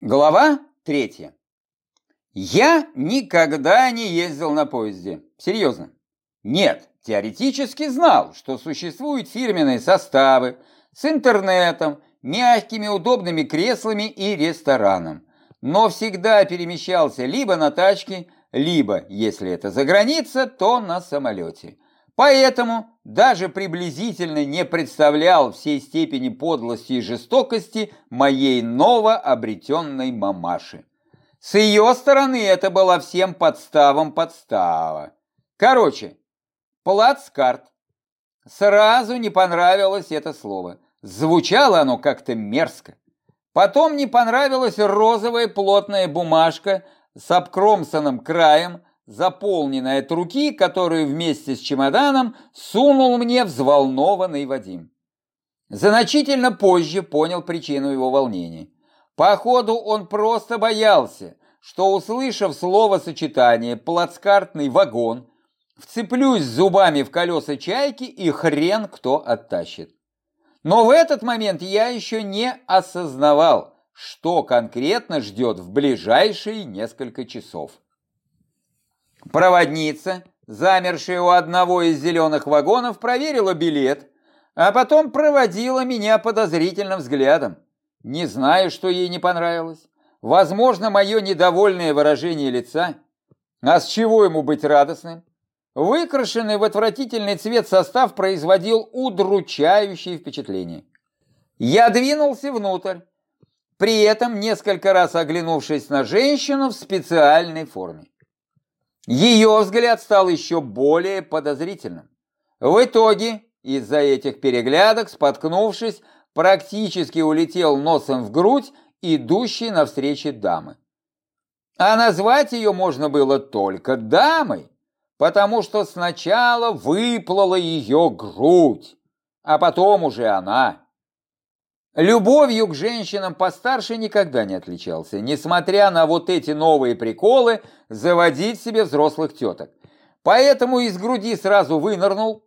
Глава третья. Я никогда не ездил на поезде. Серьезно. Нет, теоретически знал, что существуют фирменные составы с интернетом, мягкими удобными креслами и рестораном. Но всегда перемещался либо на тачке, либо, если это за граница, то на самолете. Поэтому даже приблизительно не представлял всей степени подлости и жестокости моей новообретенной мамаши. С ее стороны это была всем подставом подстава. Короче, плацкарт. Сразу не понравилось это слово. Звучало оно как-то мерзко. Потом не понравилась розовая плотная бумажка с обкромсанным краем, заполненная от руки, которую вместе с чемоданом сунул мне взволнованный Вадим. Значительно позже понял причину его волнения. Походу, он просто боялся, что, услышав словосочетание «плацкартный вагон», вцеплюсь зубами в колеса чайки и хрен кто оттащит. Но в этот момент я еще не осознавал, что конкретно ждет в ближайшие несколько часов. Проводница, замершая у одного из зеленых вагонов, проверила билет, а потом проводила меня подозрительным взглядом. Не знаю, что ей не понравилось. Возможно, мое недовольное выражение лица. А с чего ему быть радостным? Выкрашенный в отвратительный цвет состав производил удручающее впечатление. Я двинулся внутрь, при этом несколько раз оглянувшись на женщину в специальной форме. Ее взгляд стал еще более подозрительным. В итоге, из-за этих переглядок, споткнувшись, практически улетел носом в грудь идущей навстречу дамы. А назвать ее можно было только дамой, потому что сначала выплыла ее грудь, а потом уже она. Любовью к женщинам постарше никогда не отличался, несмотря на вот эти новые приколы заводить себе взрослых теток. Поэтому из груди сразу вынырнул,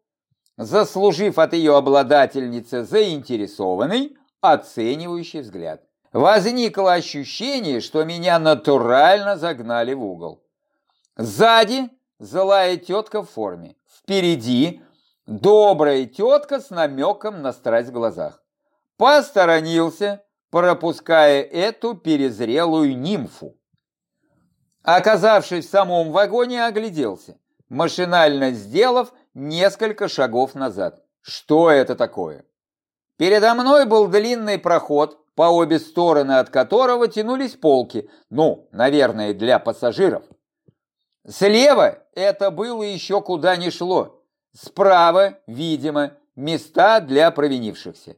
заслужив от ее обладательницы заинтересованный, оценивающий взгляд. Возникло ощущение, что меня натурально загнали в угол. Сзади злая тетка в форме, впереди добрая тетка с намеком на страсть в глазах посторонился, пропуская эту перезрелую нимфу. Оказавшись в самом вагоне, огляделся, машинально сделав несколько шагов назад. Что это такое? Передо мной был длинный проход, по обе стороны от которого тянулись полки, ну, наверное, для пассажиров. Слева это было еще куда ни шло. Справа, видимо, места для провинившихся.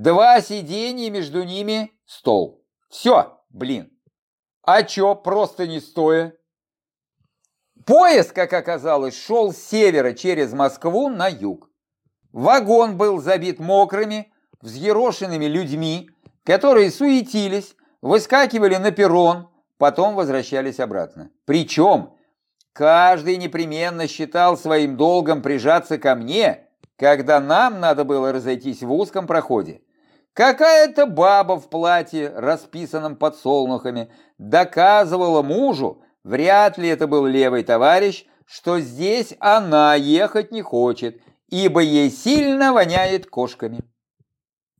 Два сиденья, между ними стол. Все, блин. А чё, просто не стоя? Поезд, как оказалось, шел с севера через Москву на юг. Вагон был забит мокрыми, взъерошенными людьми, которые суетились, выскакивали на перрон, потом возвращались обратно. Причем каждый непременно считал своим долгом прижаться ко мне, когда нам надо было разойтись в узком проходе. Какая-то баба в платье, расписанном подсолнухами, доказывала мужу, вряд ли это был левый товарищ, что здесь она ехать не хочет, ибо ей сильно воняет кошками.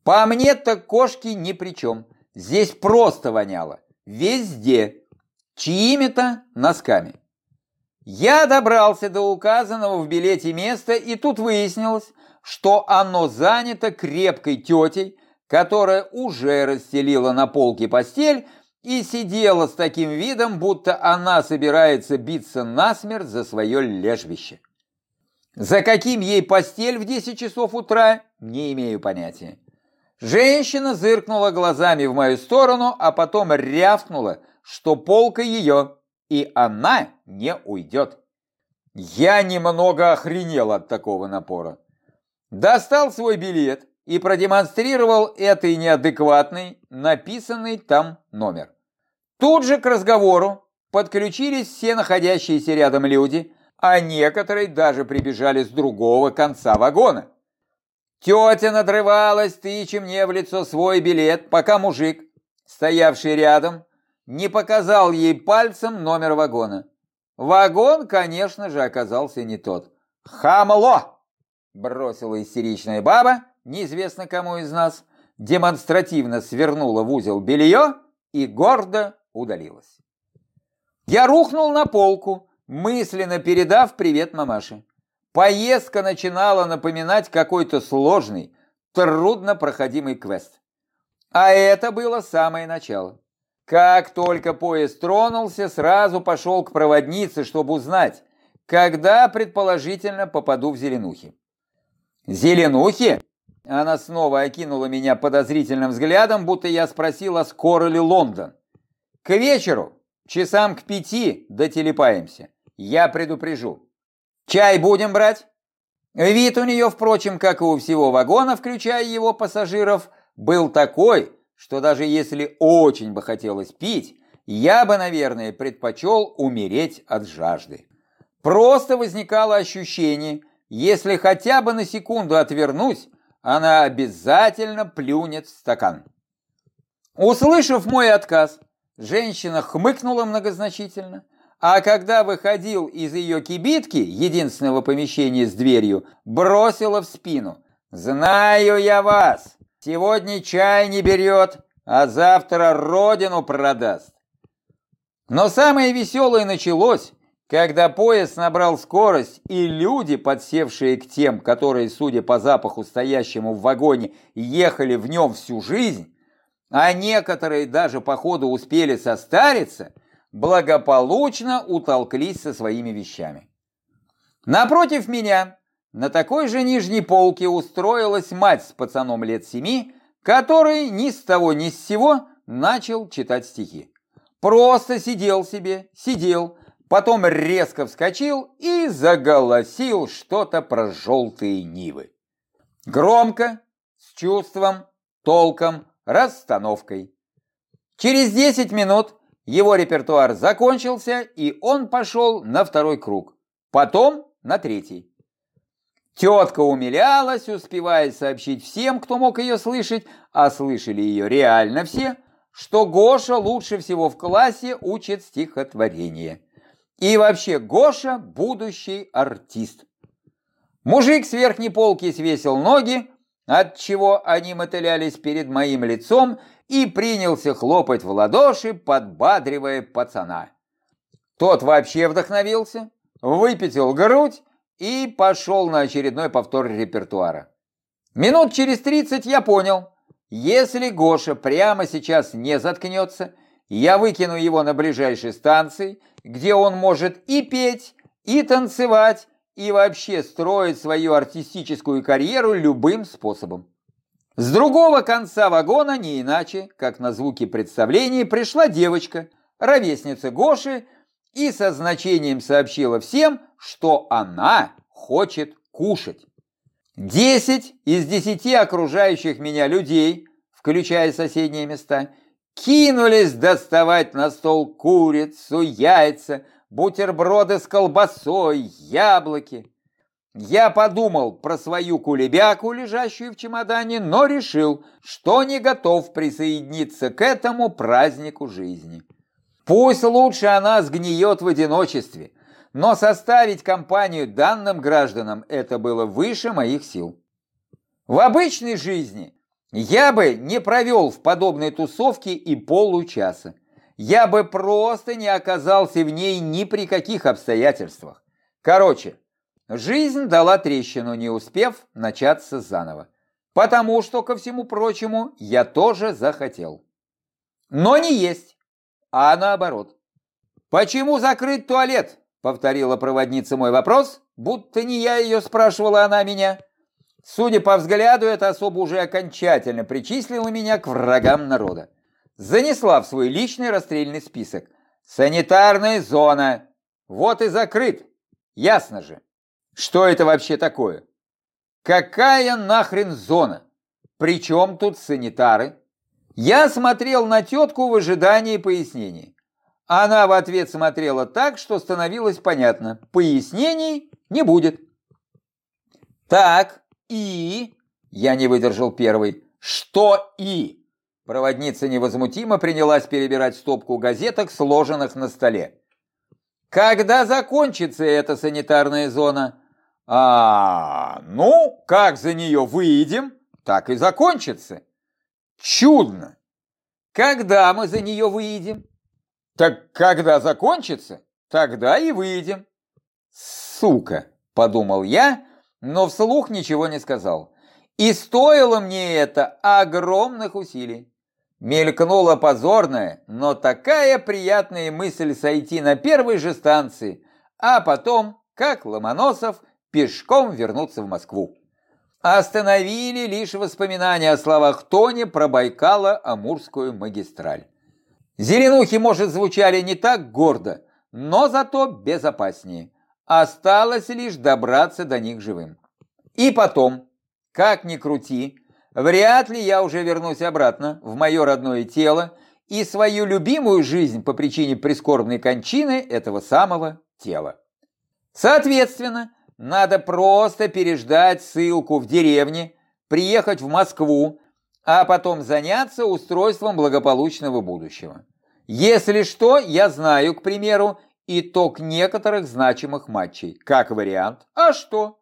По мне-то кошки ни при чем. Здесь просто воняло. Везде. Чьими-то носками. Я добрался до указанного в билете места, и тут выяснилось, что оно занято крепкой тетей, которая уже расстелила на полке постель и сидела с таким видом, будто она собирается биться насмерть за свое лежбище. За каким ей постель в 10 часов утра, не имею понятия. Женщина зыркнула глазами в мою сторону, а потом рявкнула, что полка ее, и она не уйдет. Я немного охренел от такого напора. Достал свой билет, и продемонстрировал этой неадекватный, написанный там номер. Тут же к разговору подключились все находящиеся рядом люди, а некоторые даже прибежали с другого конца вагона. Тетя надрывалась, тыча мне в лицо свой билет, пока мужик, стоявший рядом, не показал ей пальцем номер вагона. Вагон, конечно же, оказался не тот. «Хамло!» – бросила истеричная баба, неизвестно кому из нас, демонстративно свернула в узел белье и гордо удалилась. Я рухнул на полку, мысленно передав привет мамаше. Поездка начинала напоминать какой-то сложный, труднопроходимый квест. А это было самое начало. Как только поезд тронулся, сразу пошел к проводнице, чтобы узнать, когда, предположительно, попаду в Зеленухи. Зеленухи? Она снова окинула меня подозрительным взглядом, будто я спросила, скоро ли Лондон. К вечеру, часам к пяти, дотелепаемся. Я предупрежу. Чай будем брать? Вид у нее, впрочем, как и у всего вагона, включая его пассажиров, был такой, что даже если очень бы хотелось пить, я бы, наверное, предпочел умереть от жажды. Просто возникало ощущение, если хотя бы на секунду отвернусь, она обязательно плюнет в стакан. Услышав мой отказ, женщина хмыкнула многозначительно, а когда выходил из ее кибитки, единственного помещения с дверью, бросила в спину. «Знаю я вас! Сегодня чай не берет, а завтра родину продаст!» Но самое веселое началось, когда поезд набрал скорость, и люди, подсевшие к тем, которые, судя по запаху стоящему в вагоне, ехали в нем всю жизнь, а некоторые даже по ходу успели состариться, благополучно утолклись со своими вещами. Напротив меня, на такой же нижней полке, устроилась мать с пацаном лет семи, который ни с того ни с сего начал читать стихи. Просто сидел себе, сидел, потом резко вскочил и заголосил что-то про желтые нивы. Громко, с чувством, толком, расстановкой. Через 10 минут его репертуар закончился, и он пошел на второй круг, потом на третий. Тетка умилялась, успевая сообщить всем, кто мог ее слышать, а слышали ее реально все, что Гоша лучше всего в классе учит стихотворение. И вообще, Гоша – будущий артист. Мужик с верхней полки свесил ноги, от чего они мотылялись перед моим лицом, и принялся хлопать в ладоши, подбадривая пацана. Тот вообще вдохновился, выпятил грудь и пошел на очередной повтор репертуара. Минут через тридцать я понял, если Гоша прямо сейчас не заткнется – я выкину его на ближайшей станции, где он может и петь, и танцевать, и вообще строить свою артистическую карьеру любым способом. С другого конца вагона, не иначе, как на звуки представления, пришла девочка, ровесница Гоши, и со значением сообщила всем, что она хочет кушать. Десять из десяти окружающих меня людей, включая соседние места, кинулись доставать на стол курицу, яйца, бутерброды с колбасой, яблоки. Я подумал про свою кулебяку, лежащую в чемодане, но решил, что не готов присоединиться к этому празднику жизни. Пусть лучше она сгниет в одиночестве, но составить компанию данным гражданам это было выше моих сил. В обычной жизни я бы не провел в подобной тусовке и получаса. Я бы просто не оказался в ней ни при каких обстоятельствах. Короче, жизнь дала трещину, не успев начаться заново. Потому что, ко всему прочему, я тоже захотел. Но не есть, а наоборот. «Почему закрыть туалет?» — повторила проводница мой вопрос, будто не я ее спрашивала, она меня. Судя по взгляду, эта особа уже окончательно причислила меня к врагам народа. Занесла в свой личный расстрельный список. Санитарная зона. Вот и закрыт. Ясно же. Что это вообще такое? Какая нахрен зона? Причем тут санитары? Я смотрел на тетку в ожидании пояснений. Она в ответ смотрела так, что становилось понятно. Пояснений не будет. Так, «И?» – я не выдержал первый. «Что «и»?» Проводница невозмутимо принялась перебирать стопку газеток, сложенных на столе. Когда закончится эта санитарная зона? А, ну, как за нее выйдем, так и закончится. Чудно. Когда мы за нее выйдем? Так когда закончится, тогда и выйдем. Сука, подумал я, но вслух ничего не сказал. И стоило мне это огромных усилий. Мелькнула позорная, но такая приятная мысль сойти на первой же станции, а потом, как Ломоносов, пешком вернуться в Москву. Остановили лишь воспоминания о словах Тони про Байкало-Амурскую магистраль. Зеленухи, может, звучали не так гордо, но зато безопаснее. Осталось лишь добраться до них живым. И потом, как ни крути, вряд ли я уже вернусь обратно в мое родное тело и свою любимую жизнь по причине прискорбной кончины этого самого тела. Соответственно, надо просто переждать ссылку в деревне, приехать в Москву, а потом заняться устройством благополучного будущего. Если что, я знаю, к примеру, итог некоторых значимых матчей. Как вариант. А что?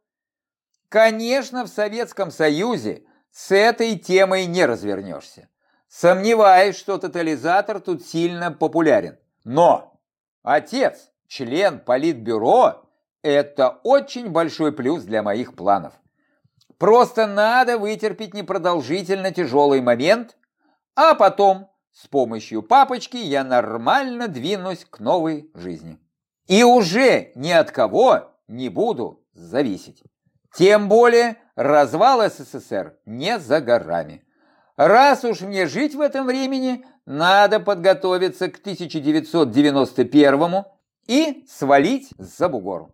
Конечно, в Советском Союзе с этой темой не развернешься. Сомневаюсь, что тотализатор тут сильно популярен. Но отец, член политбюро, это очень большой плюс для моих планов. Просто надо вытерпеть непродолжительно тяжелый момент, а потом с помощью папочки я нормально двинусь к новой жизни. И уже ни от кого не буду зависеть. Тем более развал СССР не за горами. Раз уж мне жить в этом времени, надо подготовиться к 1991 и свалить за бугор.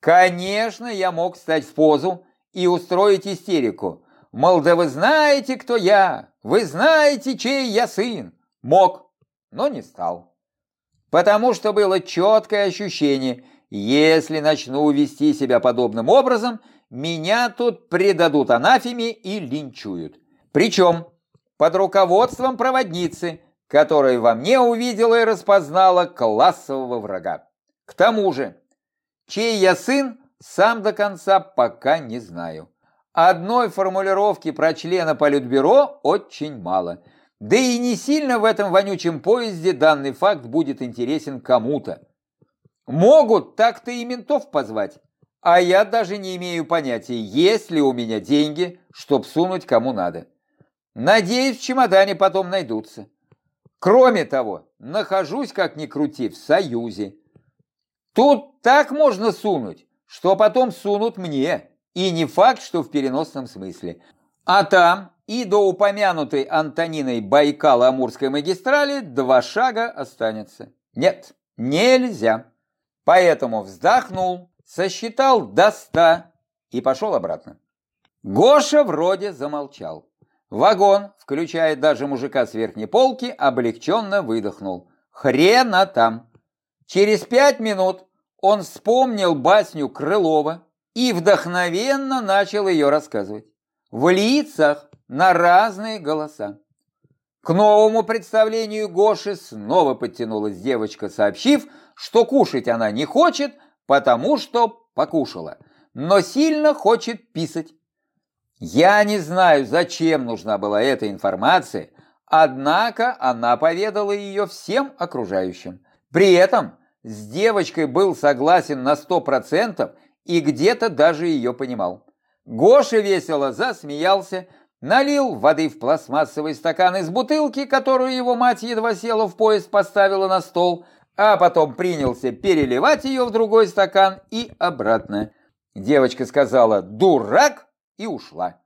Конечно, я мог стать в позу и устроить истерику. Мол, да вы знаете, кто я, вы знаете, чей я сын. Мог, но не стал. Потому что было четкое ощущение, если начну вести себя подобным образом, меня тут предадут анафеме и линчуют. Причем под руководством проводницы, которая во мне увидела и распознала классового врага. К тому же, чей я сын, сам до конца пока не знаю. Одной формулировки про члена Политбюро очень мало. Да и не сильно в этом вонючем поезде данный факт будет интересен кому-то. Могут так-то и ментов позвать, а я даже не имею понятия, есть ли у меня деньги, чтоб сунуть кому надо. Надеюсь, в чемодане потом найдутся. Кроме того, нахожусь, как ни крути, в Союзе. Тут так можно сунуть, что потом сунут мне. И не факт, что в переносном смысле. А там и до упомянутой Антониной Байкало-Амурской магистрали два шага останется. Нет, нельзя. Поэтому вздохнул, сосчитал до ста и пошел обратно. Гоша вроде замолчал. Вагон, включая даже мужика с верхней полки, облегченно выдохнул. Хрена там. Через пять минут он вспомнил басню Крылова, и вдохновенно начал ее рассказывать. В лицах на разные голоса. К новому представлению Гоши снова подтянулась девочка, сообщив, что кушать она не хочет, потому что покушала, но сильно хочет писать. Я не знаю, зачем нужна была эта информация, однако она поведала ее всем окружающим. При этом с девочкой был согласен на сто процентов и где-то даже ее понимал. Гоша весело засмеялся, налил воды в пластмассовый стакан из бутылки, которую его мать едва села в поезд поставила на стол, а потом принялся переливать ее в другой стакан и обратно. Девочка сказала «дурак» и ушла.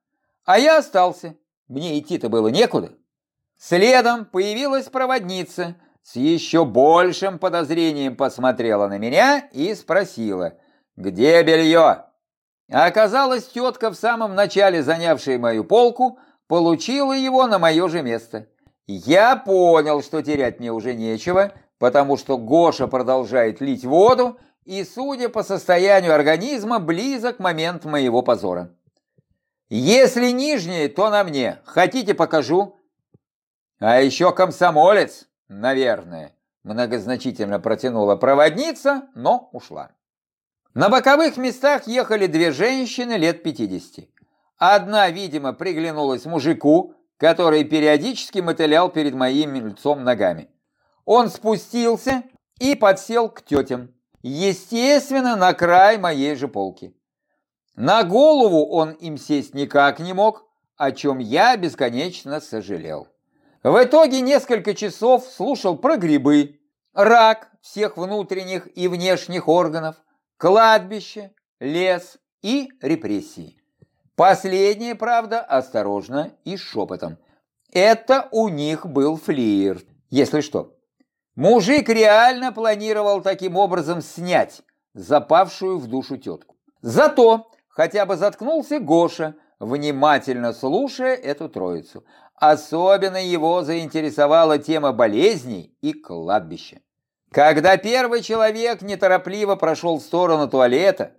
А я остался. Мне идти-то было некуда. Следом появилась проводница, с еще большим подозрением посмотрела на меня и спросила – «Где белье?» А оказалось, тетка, в самом начале занявшая мою полку, получила его на мое же место. Я понял, что терять мне уже нечего, потому что Гоша продолжает лить воду, и, судя по состоянию организма, близок момент моего позора. Если нижнее, то на мне. Хотите, покажу? А еще комсомолец, наверное, многозначительно протянула проводница, но ушла. На боковых местах ехали две женщины лет 50. Одна, видимо, приглянулась мужику, который периодически мотылял перед моим лицом ногами. Он спустился и подсел к тетям, естественно, на край моей же полки. На голову он им сесть никак не мог, о чем я бесконечно сожалел. В итоге несколько часов слушал про грибы, рак всех внутренних и внешних органов, кладбище, лес и репрессии. Последнее, правда, осторожно и шепотом. Это у них был флирт, если что. Мужик реально планировал таким образом снять запавшую в душу тетку. Зато хотя бы заткнулся Гоша, внимательно слушая эту троицу. Особенно его заинтересовала тема болезней и кладбища. Когда первый человек неторопливо прошел в сторону туалета,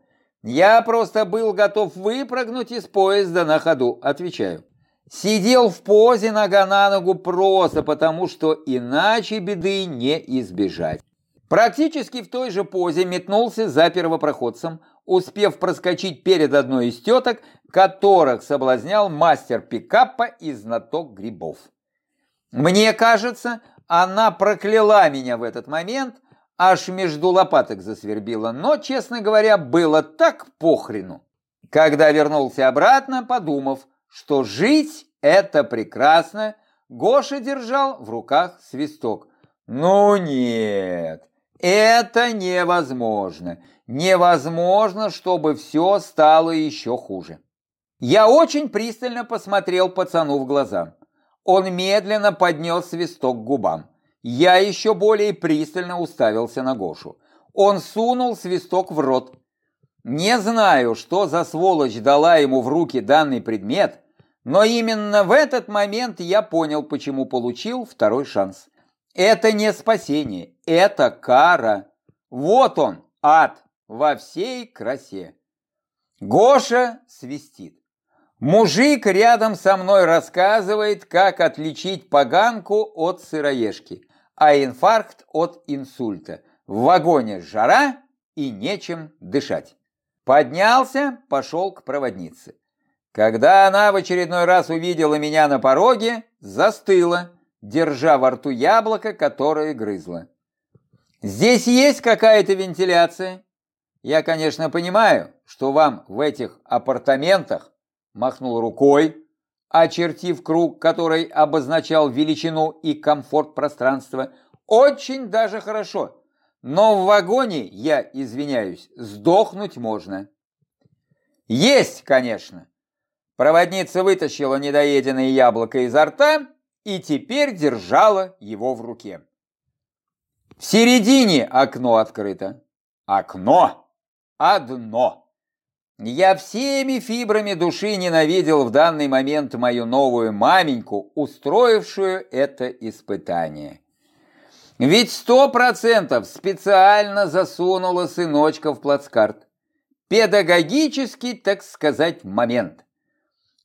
я просто был готов выпрыгнуть из поезда на ходу, отвечаю. Сидел в позе нога на ногу просто потому, что иначе беды не избежать. Практически в той же позе метнулся за первопроходцем, успев проскочить перед одной из теток, которых соблазнял мастер пикапа и знаток грибов. Мне кажется, она прокляла меня в этот момент, аж между лопаток засвербила, но, честно говоря, было так похрену. Когда вернулся обратно, подумав, что жить это прекрасно, Гоша держал в руках свисток. Ну нет, это невозможно. Невозможно, чтобы все стало еще хуже. Я очень пристально посмотрел пацану в глаза. Он медленно поднес свисток к губам. Я еще более пристально уставился на Гошу. Он сунул свисток в рот. Не знаю, что за сволочь дала ему в руки данный предмет, но именно в этот момент я понял, почему получил второй шанс. Это не спасение, это кара. Вот он, ад, во всей красе. Гоша свистит. Мужик рядом со мной рассказывает, как отличить поганку от сыроежки, а инфаркт от инсульта. В вагоне жара и нечем дышать. Поднялся, пошел к проводнице. Когда она в очередной раз увидела меня на пороге, застыла, держа во рту яблоко, которое грызла. «Здесь есть какая-то вентиляция?» «Я, конечно, понимаю, что вам в этих апартаментах махнул рукой, очертив круг, который обозначал величину и комфорт пространства, очень даже хорошо. Но в вагоне, я извиняюсь, сдохнуть можно». «Есть, конечно!» Проводница вытащила недоеденное яблоко изо рта и теперь держала его в руке. В середине окно открыто. Окно одно. Я всеми фибрами души ненавидел в данный момент мою новую маменьку, устроившую это испытание. Ведь сто процентов специально засунула сыночка в плацкарт. Педагогический, так сказать, момент.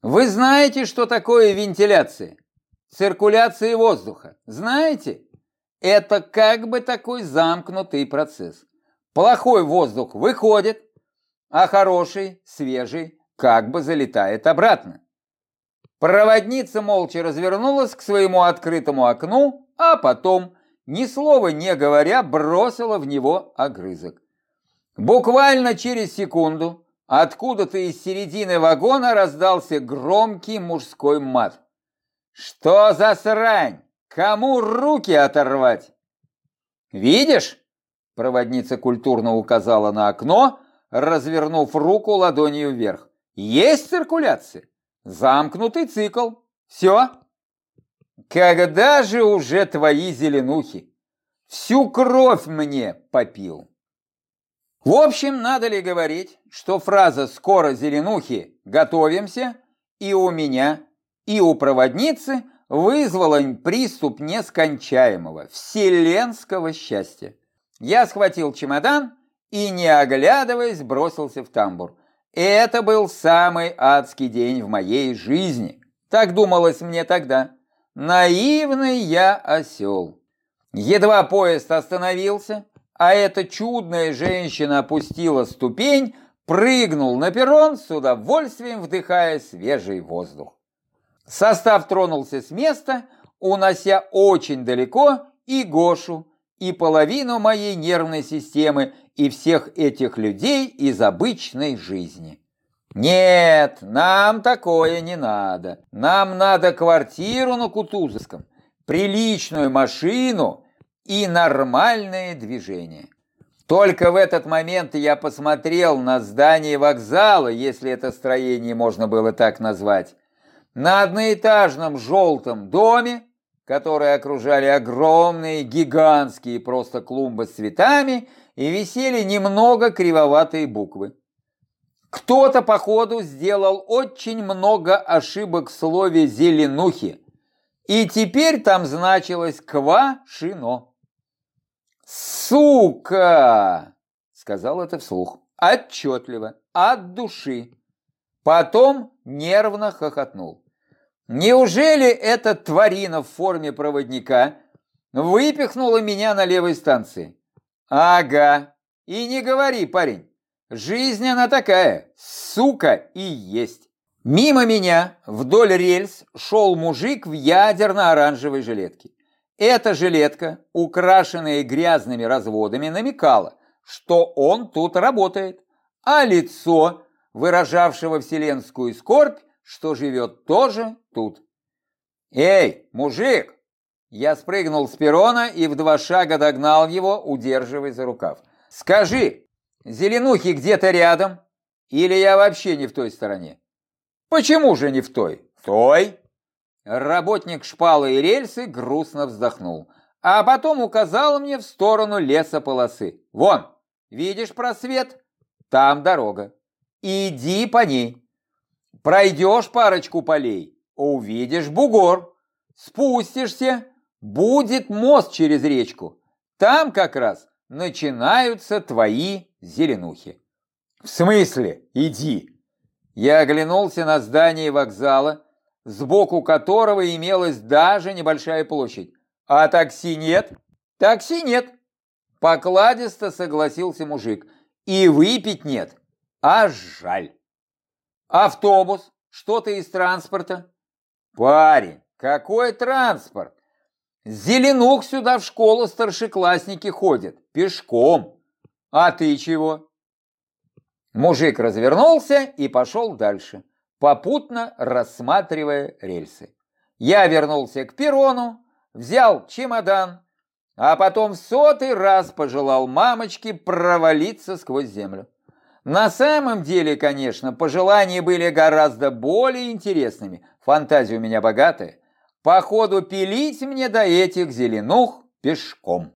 Вы знаете, что такое вентиляция? Циркуляция воздуха. Знаете? Это как бы такой замкнутый процесс. Плохой воздух выходит, а хороший, свежий, как бы залетает обратно. Проводница молча развернулась к своему открытому окну, а потом, ни слова не говоря, бросила в него огрызок. Буквально через секунду Откуда-то из середины вагона раздался громкий мужской мат. «Что за срань? Кому руки оторвать?» «Видишь?» – проводница культурно указала на окно, развернув руку ладонью вверх. «Есть циркуляция? Замкнутый цикл. Все?» «Когда же уже твои зеленухи? Всю кровь мне попил!» В общем, надо ли говорить, что фраза «скоро зеленухи, готовимся» и у меня, и у проводницы вызвала приступ нескончаемого, вселенского счастья. Я схватил чемодан и, не оглядываясь, бросился в тамбур. Это был самый адский день в моей жизни. Так думалось мне тогда. Наивный я осел. Едва поезд остановился, а эта чудная женщина опустила ступень, прыгнул на перрон с удовольствием вдыхая свежий воздух. Состав тронулся с места, унося очень далеко и Гошу, и половину моей нервной системы, и всех этих людей из обычной жизни. Нет, нам такое не надо. Нам надо квартиру на Кутузовском, приличную машину и нормальное движение. Только в этот момент я посмотрел на здание вокзала, если это строение можно было так назвать, на одноэтажном желтом доме, которые окружали огромные, гигантские просто клумбы с цветами и висели немного кривоватые буквы. Кто-то, походу, сделал очень много ошибок в слове «зеленухи», и теперь там значилось «квашино». «Сука!» — сказал это вслух, отчетливо, от души. Потом нервно хохотнул. Неужели эта тварина в форме проводника выпихнула меня на левой станции? Ага, и не говори, парень. Жизнь она такая, сука и есть. Мимо меня вдоль рельс шел мужик в ядерно-оранжевой жилетке. Эта жилетка, украшенная грязными разводами, намекала, что он тут работает, а лицо, выражавшего вселенскую скорбь, что живет тоже тут. «Эй, мужик!» Я спрыгнул с перона и в два шага догнал его, удерживая за рукав. «Скажи, Зеленухи где-то рядом? Или я вообще не в той стороне? Почему же не в той? Той? Работник шпалы и рельсы грустно вздохнул, а потом указал мне в сторону лесополосы. Вон, видишь просвет? Там дорога. Иди по ней. Пройдешь парочку полей, увидишь бугор. Спустишься, будет мост через речку. Там как раз начинаются твои зеленухи. В смысле? Иди. Я оглянулся на здание вокзала, сбоку которого имелась даже небольшая площадь. А такси нет? Такси нет. Покладисто согласился мужик. И выпить нет. А жаль. Автобус? Что-то из транспорта? Парень, какой транспорт? Зеленух сюда в школу старшеклассники ходят. Пешком. А ты чего? Мужик развернулся и пошел дальше, попутно рассматривая рельсы. Я вернулся к перрону, взял чемодан, а потом в сотый раз пожелал мамочке провалиться сквозь землю. На самом деле, конечно, пожелания были гораздо более интересными, фантазия у меня богатая. Походу, пилить мне до этих зеленух пешком.